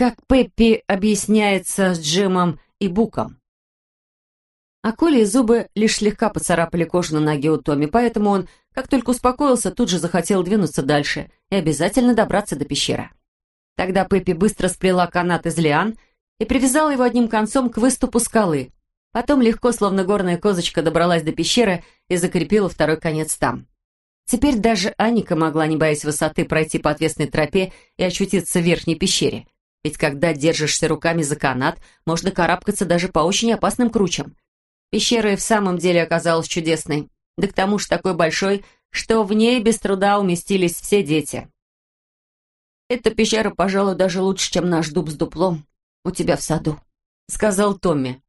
как Пеппи объясняется с Джимом и Буком. А Коля и зубы лишь слегка поцарапали кожу на ноге у Томми, поэтому он, как только успокоился, тут же захотел двинуться дальше и обязательно добраться до пещеры. Тогда Пеппи быстро сплела канат из лиан и привязала его одним концом к выступу скалы. Потом легко, словно горная козочка, добралась до пещеры и закрепила второй конец там. Теперь даже Аника могла, не боясь высоты, пройти по отвесной тропе и очутиться в верхней пещере. Ведь когда держишься руками за канат, можно карабкаться даже по очень опасным кручам. Пещера и в самом деле оказалась чудесной. Да к тому же такой большой, что в ней без труда уместились все дети. «Эта пещера, пожалуй, даже лучше, чем наш дуб с дуплом у тебя в саду», — сказал Томми.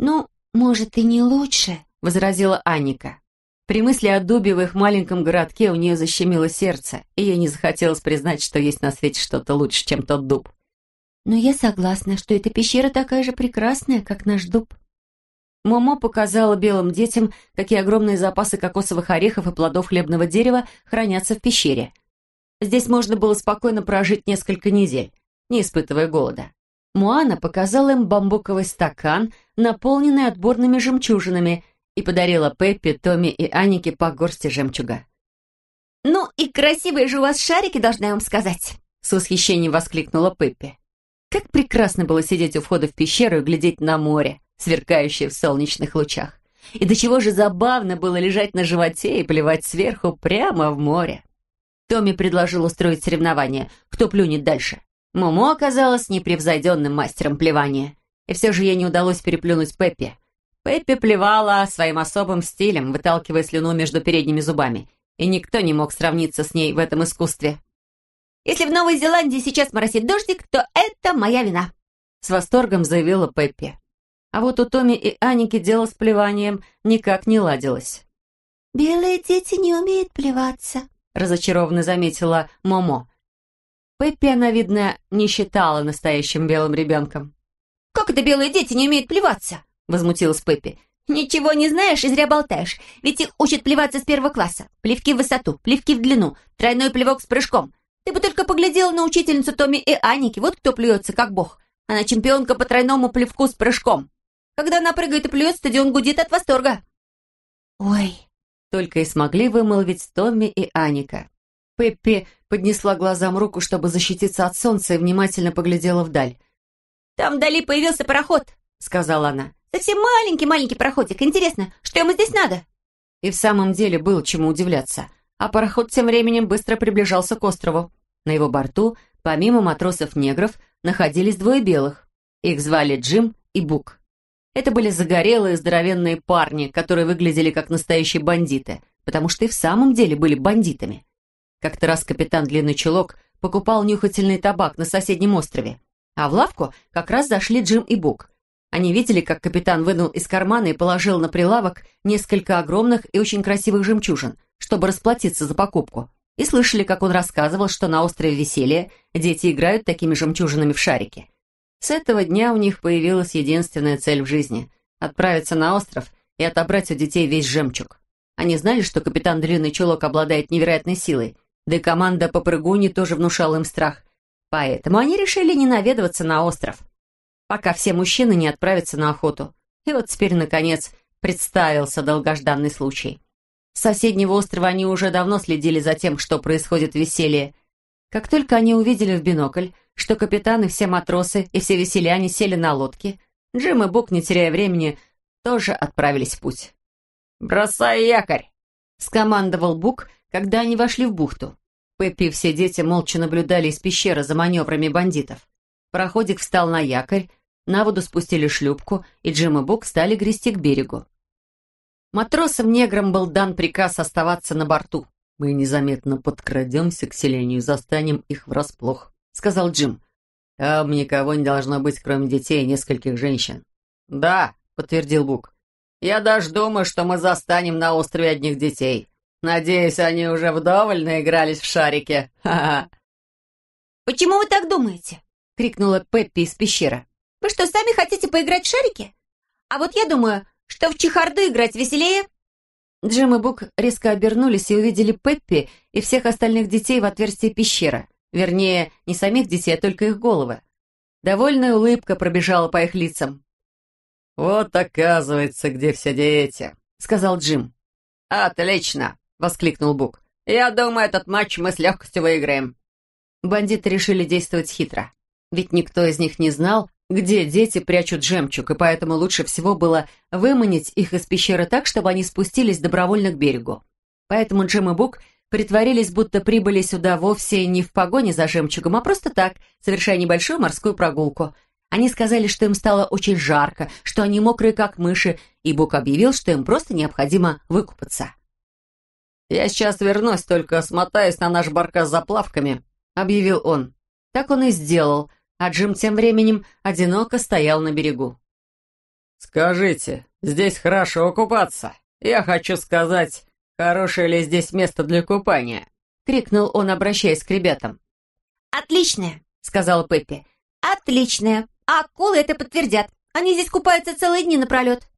«Ну, может, и не лучше», — возразила Анника. При мысли о дубе в их маленьком городке у нее защемило сердце, и ей не захотелось признать, что есть на свете что-то лучше, чем тот дуб. «Но я согласна, что эта пещера такая же прекрасная, как наш дуб», Момо показала белым детям, какие огромные запасы кокосовых орехов и плодов хлебного дерева хранятся в пещере. Здесь можно было спокойно прожить несколько недель, не испытывая голода. Моана показала им бамбуковый стакан, наполненный отборными жемчужинами, и подарила Пеппи, Томми и Анике по горсти жемчуга. «Ну и красивые же у вас шарики, должна я вам сказать!» С восхищением воскликнула Пеппи. Как прекрасно было сидеть у входа в пещеру и глядеть на море сверкающее в солнечных лучах. И до чего же забавно было лежать на животе и плевать сверху прямо в море. Томми предложил устроить соревнование, кто плюнет дальше. Момо оказалась непревзойденным мастером плевания. И все же ей не удалось переплюнуть Пеппи. Пеппи плевала своим особым стилем, выталкивая слюну между передними зубами. И никто не мог сравниться с ней в этом искусстве. «Если в Новой Зеландии сейчас моросит дождик, то это моя вина», с восторгом заявила Пеппи. А вот у Томми и Аники дело с плеванием никак не ладилось. «Белые дети не умеют плеваться», — разочарованно заметила Момо. Пеппи она, видно, не считала настоящим белым ребенком. «Как это белые дети не умеют плеваться?» — возмутилась Пеппи. «Ничего не знаешь и зря болтаешь. Ведь их учат плеваться с первого класса. Плевки в высоту, плевки в длину, тройной плевок с прыжком. Ты бы только поглядела на учительницу Томи и Аники. Вот кто плюется, как бог. Она чемпионка по тройному плевку с прыжком». Когда она прыгает и плюет, стадион гудит от восторга. «Ой!» Только и смогли вымолвить Томми и Аника. Пеппи поднесла глазам руку, чтобы защититься от солнца, и внимательно поглядела вдаль. «Там вдали появился пароход», — сказала она. «Совсем маленький-маленький пароходик. Интересно, что ему здесь надо?» И в самом деле было чему удивляться. А пароход тем временем быстро приближался к острову. На его борту, помимо матросов-негров, находились двое белых. Их звали Джим и Бук. Это были загорелые, здоровенные парни, которые выглядели как настоящие бандиты, потому что и в самом деле были бандитами. Как-то раз капитан Длинный Чулок покупал нюхательный табак на соседнем острове, а в лавку как раз зашли Джим и Бук. Они видели, как капитан вынул из кармана и положил на прилавок несколько огромных и очень красивых жемчужин, чтобы расплатиться за покупку, и слышали, как он рассказывал, что на острове Веселья дети играют такими жемчужинами в шарики – с этого дня у них появилась единственная цель в жизни — отправиться на остров и отобрать у детей весь жемчуг. Они знали, что капитан Длинный Чулок обладает невероятной силой, да и команда по прыгуне тоже внушала им страх. Поэтому они решили не наведываться на остров, пока все мужчины не отправятся на охоту. И вот теперь, наконец, представился долгожданный случай. С соседнего острова они уже давно следили за тем, что происходит в веселье. Как только они увидели в бинокль, что капитан и все матросы и все веселяне сели на лодки, Джим и Бук, не теряя времени, тоже отправились в путь. «Бросай якорь!» — скомандовал Бук, когда они вошли в бухту. Пеппи и все дети молча наблюдали из пещеры за маневрами бандитов. Пароходик встал на якорь, на воду спустили шлюпку, и Джим и Бук стали грести к берегу. Матросам-неграм был дан приказ оставаться на борту. «Мы незаметно подкрадемся к селению и застанем их врасплох», сказал Джим. «Там никого не должно быть, кроме детей и нескольких женщин». «Да», — подтвердил Бук. «Я даже думаю, что мы застанем на острове одних детей. Надеюсь, они уже вдоволь наигрались в шарики. Ха-ха». «Почему вы так думаете?» — крикнула Пеппи из пещеры. «Вы что, сами хотите поиграть в шарики? А вот я думаю, что в чехарду играть веселее». Джим и Бук резко обернулись и увидели Пеппи и всех остальных детей в отверстии пещеры. Вернее, не самих детей, а только их головы. Довольная улыбка пробежала по их лицам. «Вот оказывается, где все дети», — сказал Джим. «Отлично!» — воскликнул Бук. «Я думаю, этот матч мы с легкостью выиграем». Бандиты решили действовать хитро. Ведь никто из них не знал, где дети прячут жемчуг, и поэтому лучше всего было выманить их из пещеры так, чтобы они спустились добровольно к берегу. Поэтому Джим и Бук притворились, будто прибыли сюда вовсе не в погоне за жемчугом, а просто так, совершая небольшую морскую прогулку. Они сказали, что им стало очень жарко, что они мокрые, как мыши, и Бук объявил, что им просто необходимо выкупаться. «Я сейчас вернусь, только смотаюсь на наш баркас за плавками», — объявил он. Так он и сделал, а Джим тем временем одиноко стоял на берегу. «Скажите, здесь хорошо купаться? Я хочу сказать, хорошее ли здесь место для купания?» — крикнул он, обращаясь к ребятам. «Отличное», — сказала Пеппи. «Отличное. А акулы это подтвердят. Они здесь купаются целые дни напролет».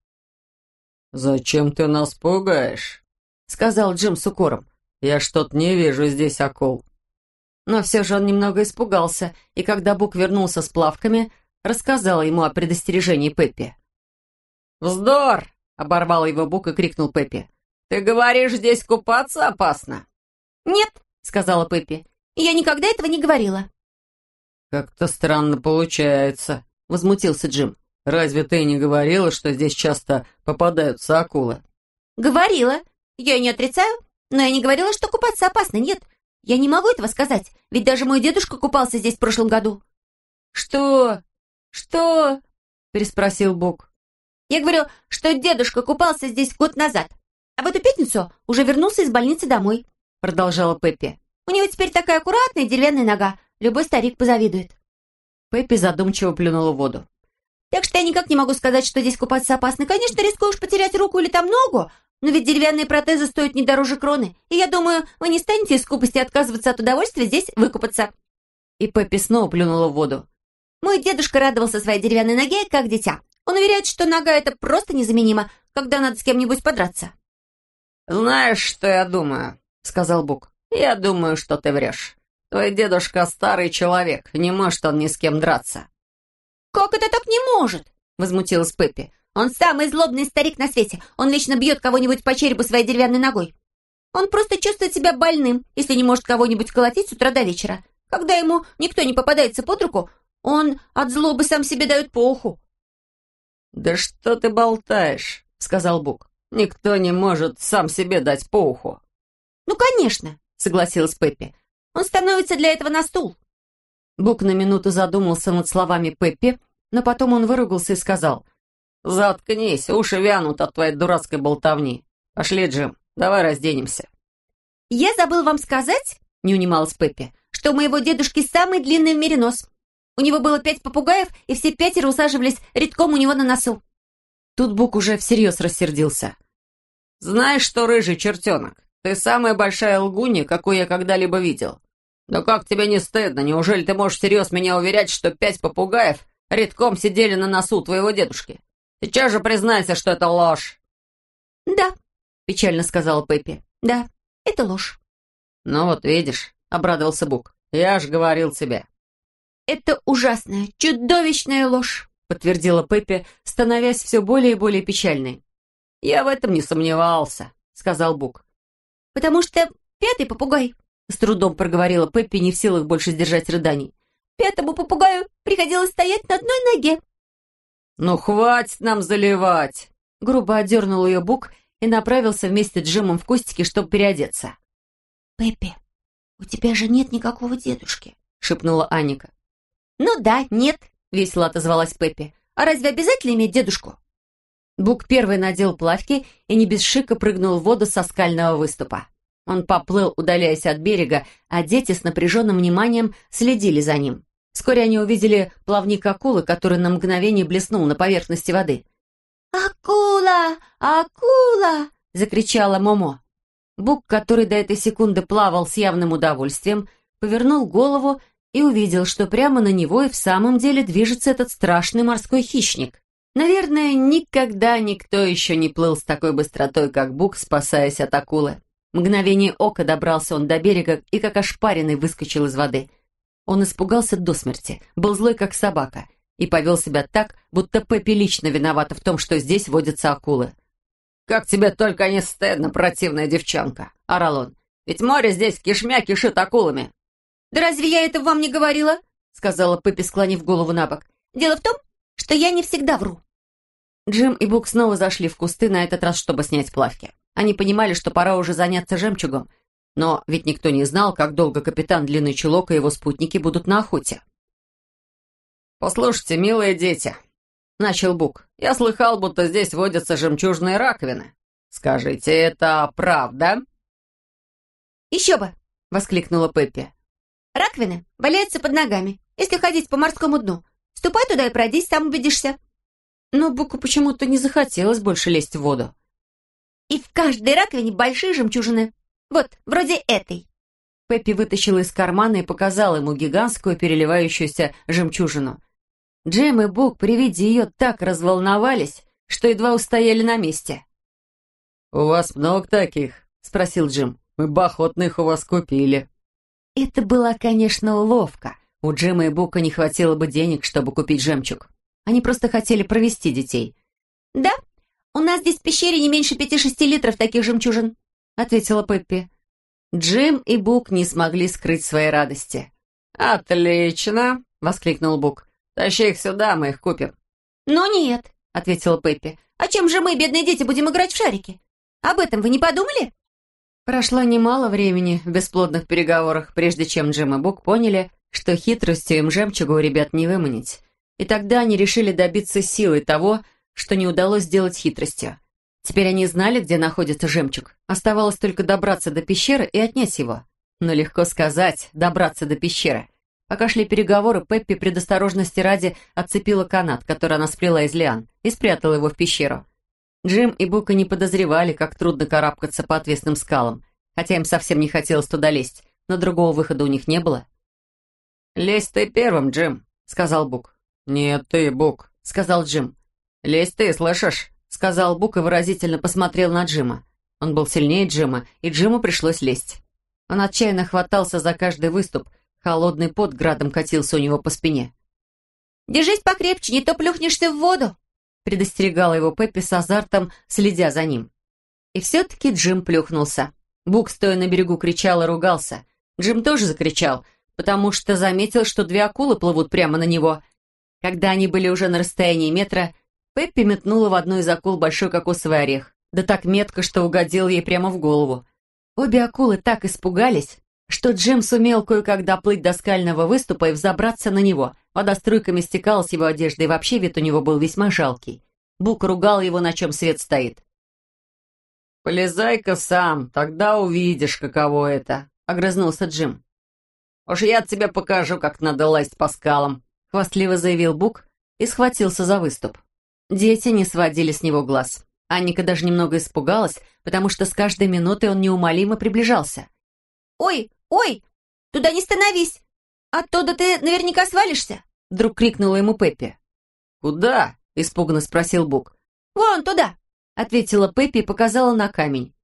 «Зачем ты нас пугаешь?» — сказал Джим с укором. «Я что-то не вижу здесь акул». Но все же он немного испугался, и когда Бук вернулся с плавками, рассказал ему о предостережении Пеппи. «Вздор!» — оборвал его Бук и крикнул Пеппи. «Ты говоришь, здесь купаться опасно?» «Нет», — сказала Пеппи. «Я никогда этого не говорила». «Как-то странно получается», — возмутился Джим. «Разве ты не говорила, что здесь часто попадаются акулы?» «Говорила. Я не отрицаю, но я не говорила, что купаться опасно, нет. Я не могу этого сказать, ведь даже мой дедушка купался здесь в прошлом году». «Что? Что?» — переспросил Бук. «Я говорю, что дедушка купался здесь год назад, а в эту пятницу уже вернулся из больницы домой», — продолжала Пеппи. «У него теперь такая аккуратная деревянная нога, любой старик позавидует». Пеппи задумчиво плюнула в воду. «Так что я никак не могу сказать, что здесь купаться опасно. Конечно, рискуешь потерять руку или там ногу, но ведь деревянные протезы стоят не дороже кроны, и я думаю, вы не станете из скупости отказываться от удовольствия здесь выкупаться». И Пеппи снова плюнула в воду. «Мой дедушка радовался своей деревянной ноге, как дитя. Он уверяет, что нога — это просто незаменима, когда надо с кем-нибудь подраться». «Знаешь, что я думаю?» — сказал Бук. «Я думаю, что ты врешь. Твой дедушка старый человек, не может он ни с кем драться». «Как это так не может?» — возмутилась Пеппи. Он самый злобный старик на свете. Он вечно бьет кого-нибудь по черепу своей деревянной ногой. Он просто чувствует себя больным, если не может кого-нибудь колотить с утра до вечера. Когда ему никто не попадается под руку, он от злобы сам себе дает по уху. «Да что ты болтаешь?» — сказал Бук. «Никто не может сам себе дать по уху». «Ну, конечно», — согласилась Пеппи. «Он становится для этого на стул». Бук на минуту задумался над словами Пеппи, но потом он выругался и сказал — «Заткнись, уши вянут от твоей дурацкой болтовни. Пошли, Джим, давай разденемся». «Я забыл вам сказать, — не унималась Пеппи, — что у моего дедушки самый длинный в мире нос. У него было пять попугаев, и все пятеро усаживались редком у него на носу». Тут Бук уже всерьез рассердился. «Знаешь что, рыжий чертенок, ты самая большая лгунья, какую я когда-либо видел. Но как тебе не стыдно? Неужели ты можешь всерьез меня уверять, что пять попугаев редком сидели на носу твоего дедушки? Сейчас же признайся, что это ложь!» «Да», — печально сказала Пеппи. «Да, это ложь». «Ну вот видишь», — обрадовался Бук. «Я ж говорил тебе». «Это ужасная, чудовищная ложь», — подтвердила Пеппи, становясь все более и более печальной. «Я в этом не сомневался», — сказал Бук. «Потому что пятый попугай», — с трудом проговорила Пеппи, не в силах больше сдержать рыданий. «Пятому попугаю приходилось стоять на одной ноге, «Ну, хватит нам заливать!» Грубо отдернул ее Бук и направился вместе с Джимом в кустики, чтобы переодеться. «Пеппи, у тебя же нет никакого дедушки», — шепнула Аника. «Ну да, нет», — весело отозвалась Пеппи. «А разве обязательно иметь дедушку?» Бук первый надел плавки и не без шика прыгнул в воду со скального выступа. Он поплыл, удаляясь от берега, а дети с напряженным вниманием следили за ним. Вскоре они увидели плавник акулы, который на мгновение блеснул на поверхности воды. «Акула! Акула!» — закричала Момо. Бук, который до этой секунды плавал с явным удовольствием, повернул голову и увидел, что прямо на него и в самом деле движется этот страшный морской хищник. Наверное, никогда никто еще не плыл с такой быстротой, как Бук, спасаясь от акулы. Мгновение ока добрался он до берега и, как ошпаренный, выскочил из воды — Он испугался до смерти, был злой как собака и повел себя так, будто Пеппи лично виновата в том, что здесь водятся акулы. «Как тебе только не стыдно, противная девчонка!» — орал он. «Ведь море здесь кишмя кишит акулами!» «Да разве я это вам не говорила?» — сказала Пеппи, склонив голову на бок. «Дело в том, что я не всегда вру». Джим и Бук снова зашли в кусты, на этот раз, чтобы снять плавки. Они понимали, что пора уже заняться жемчугом, но ведь никто не знал, как долго капитан Длинный Чулок и его спутники будут на охоте. «Послушайте, милые дети», — начал Бук, — «я слыхал, будто здесь водятся жемчужные раковины. Скажите, это правда?» «Еще бы!» — воскликнула Пеппи. «Раковины валяются под ногами, если ходить по морскому дну. Ступай туда и пройдись, там убедишься». Но Буку почему-то не захотелось больше лезть в воду. «И в каждой раковине большие жемчужины. Вот, вроде этой». Пеппи вытащила из кармана и показала ему гигантскую переливающуюся жемчужину. Джем и Бук при виде ее так разволновались, что едва устояли на месте. «У вас много таких?» — спросил Джим. «Мы бы охотно у вас купили». Это была, конечно, уловка. У Джима и Бука не хватило бы денег, чтобы купить жемчуг. Они просто хотели провести детей. «Да, у нас здесь в пещере не меньше пяти-шести литров таких жемчужин», — ответила Пеппи. Джим и Бук не смогли скрыть своей радости. «Отлично!» — воскликнул Бук. Тащи их сюда, мы их купим». «Ну нет», — ответила Пеппи. «А чем же мы, бедные дети, будем играть в шарики? Об этом вы не подумали?» Прошло немало времени в бесплодных переговорах, прежде чем Джим и Бук поняли, что хитростью им жемчуга у ребят не выманить. И тогда они решили добиться силы того, что не удалось сделать хитростью. Теперь они знали, где находится жемчуг. Оставалось только добраться до пещеры и отнять его. Но легко сказать «добраться до пещеры». Пока шли переговоры, Пеппи предосторожности ради отцепила канат, который она сплела из лиан, и спрятала его в пещеру. Джим и Бука не подозревали, как трудно карабкаться по отвесным скалам, хотя им совсем не хотелось туда лезть, но другого выхода у них не было. «Лезь ты первым, Джим», — сказал Бук. «Нет, ты, Бук», — сказал Джим. «Лезь ты, слышишь?» — сказал Бук и выразительно посмотрел на Джима. Он был сильнее Джима, и Джиму пришлось лезть. Он отчаянно хватался за каждый выступ — Холодный пот градом катился у него по спине. «Держись покрепче, не то плюхнешься в воду!» предостерегала его Пеппи с азартом, следя за ним. И все-таки Джим плюхнулся. Бук, стоя на берегу, кричал и ругался. Джим тоже закричал, потому что заметил, что две акулы плывут прямо на него. Когда они были уже на расстоянии метра, Пеппи метнула в одну из акул большой кокосовый орех. Да так метко, что угодил ей прямо в голову. Обе акулы так испугались, что Джим сумел кое-как доплыть до скального выступа и взобраться на него. Вода струйками стекала с его одежды, и вообще вид у него был весьма жалкий. Бук ругал его, на чем свет стоит. «Полезай-ка сам, тогда увидишь, каково это», — огрызнулся Джим. «Уж я тебе покажу, как надо лазить по скалам», — хвастливо заявил Бук и схватился за выступ. Дети не сводили с него глаз. Анника даже немного испугалась, потому что с каждой минутой он неумолимо приближался. «Ой, «Ой, туда не становись! Оттуда ты наверняка свалишься!» Вдруг крикнула ему Пеппи. «Куда?» — испуганно спросил Бук. «Вон туда!» — ответила Пеппи и показала на камень.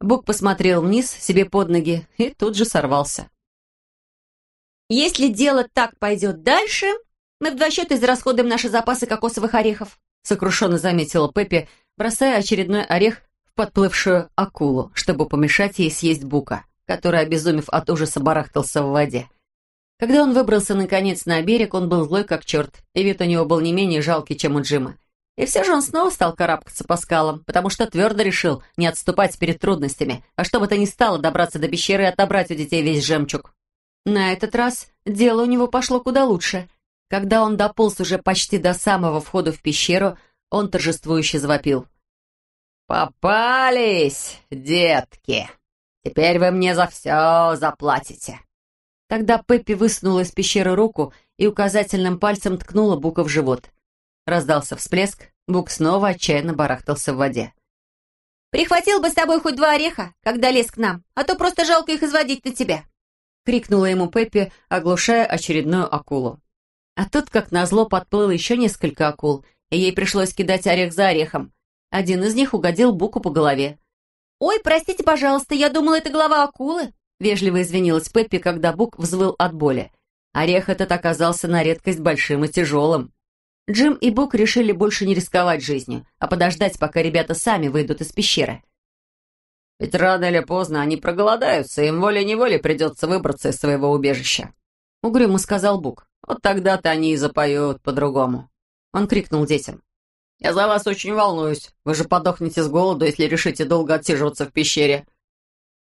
Бук посмотрел вниз, себе под ноги, и тут же сорвался. «Если дело так пойдет дальше, мы в два счета израсходуем наши запасы кокосовых орехов», сокрушенно заметила Пеппи, бросая очередной орех в подплывшую акулу, чтобы помешать ей съесть Бука который, обезумев от ужаса, барахтался в воде. Когда он выбрался, наконец, на берег, он был злой как черт, и вид у него был не менее жалкий, чем у Джима. И все же он снова стал карабкаться по скалам, потому что твердо решил не отступать перед трудностями, а что бы то ни стало добраться до пещеры и отобрать у детей весь жемчуг. На этот раз дело у него пошло куда лучше. Когда он дополз уже почти до самого входа в пещеру, он торжествующе завопил. «Попались, детки!» Теперь вы мне за все заплатите». Тогда Пеппи высунула из пещеры руку и указательным пальцем ткнула Бука в живот. Раздался всплеск, Бук снова отчаянно барахтался в воде. «Прихватил бы с тобой хоть два ореха, когда лез к нам, а то просто жалко их изводить на тебя!» — крикнула ему Пеппи, оглушая очередную акулу. А тут, как назло, подплыло еще несколько акул, и ей пришлось кидать орех за орехом. Один из них угодил Буку по голове. «Ой, простите, пожалуйста, я думала, это голова акулы», вежливо извинилась Пеппи, когда Бук взвыл от боли. Орех этот оказался на редкость большим и тяжелым. Джим и Бук решили больше не рисковать жизнью, а подождать, пока ребята сами выйдут из пещеры. «Ведь рано или поздно они проголодаются, им волей-неволей придется выбраться из своего убежища», — угрюмо сказал Бук. «Вот тогда-то они и запоют по-другому». Он крикнул детям. «Я за вас очень волнуюсь. Вы же подохнете с голоду, если решите долго отсиживаться в пещере».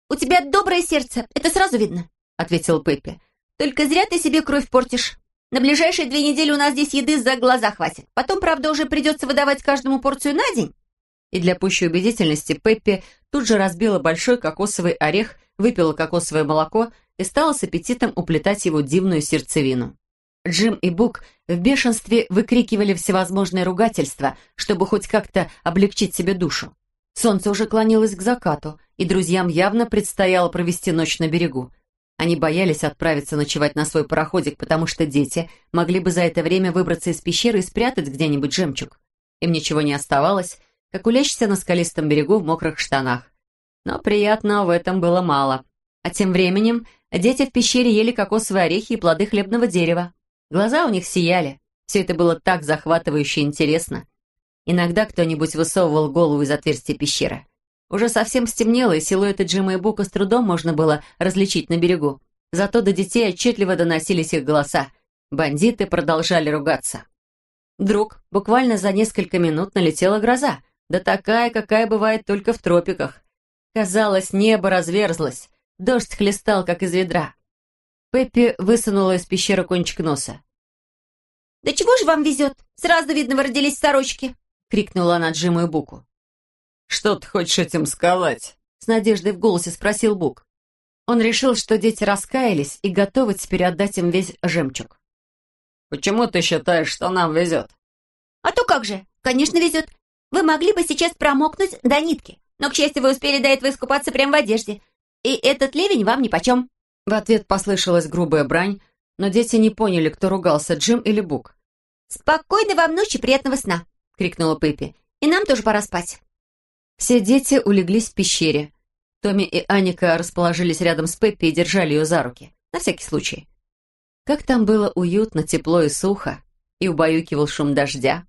«У тебя доброе сердце, это сразу видно», — ответил Пеппи. «Только зря ты себе кровь портишь. На ближайшие две недели у нас здесь еды за глаза хватит. Потом, правда, уже придется выдавать каждому порцию на день». И для пущей убедительности Пеппи тут же разбила большой кокосовый орех, выпила кокосовое молоко и стала с аппетитом уплетать его дивную сердцевину. Джим и Бук в бешенстве выкрикивали всевозможные ругательства, чтобы хоть как-то облегчить себе душу. Солнце уже клонилось к закату, и друзьям явно предстояло провести ночь на берегу. Они боялись отправиться ночевать на свой пароходик, потому что дети могли бы за это время выбраться из пещеры и спрятать где-нибудь жемчуг. Им ничего не оставалось, как улечься на скалистом берегу в мокрых штанах. Но приятного в этом было мало. А тем временем дети в пещере ели кокосовые орехи и плоды хлебного дерева. Глаза у них сияли. Все это было так захватывающе интересно. Иногда кто-нибудь высовывал голову из отверстия пещеры. Уже совсем стемнело, и силуэты Джима и Бука с трудом можно было различить на берегу. Зато до детей отчетливо доносились их голоса. Бандиты продолжали ругаться. Вдруг, буквально за несколько минут, налетела гроза. Да такая, какая бывает только в тропиках. Казалось, небо разверзлось. Дождь хлестал, как из ведра. Пеппи высунула из пещеры кончик носа. «Да чего же вам везет? Сразу видно, вы родились сорочки!» — крикнула она Джиму и Буку. «Что ты хочешь этим сказать?» — с надеждой в голосе спросил Бук. Он решил, что дети раскаялись и готовы теперь отдать им весь жемчуг. «Почему ты считаешь, что нам везет?» «А то как же! Конечно, везет! Вы могли бы сейчас промокнуть до нитки, но, к счастью, вы успели до этого искупаться прямо в одежде, и этот ливень вам нипочем!» В ответ послышалась грубая брань, но дети не поняли, кто ругался, Джим или Бук. «Спокойной вам ночи, приятного сна!» — крикнула Пеппи. «И нам тоже пора спать!» Все дети улеглись в пещере. Томми и Аника расположились рядом с Пеппи и держали ее за руки, на всякий случай. Как там было уютно, тепло и сухо, и убаюкивал шум дождя.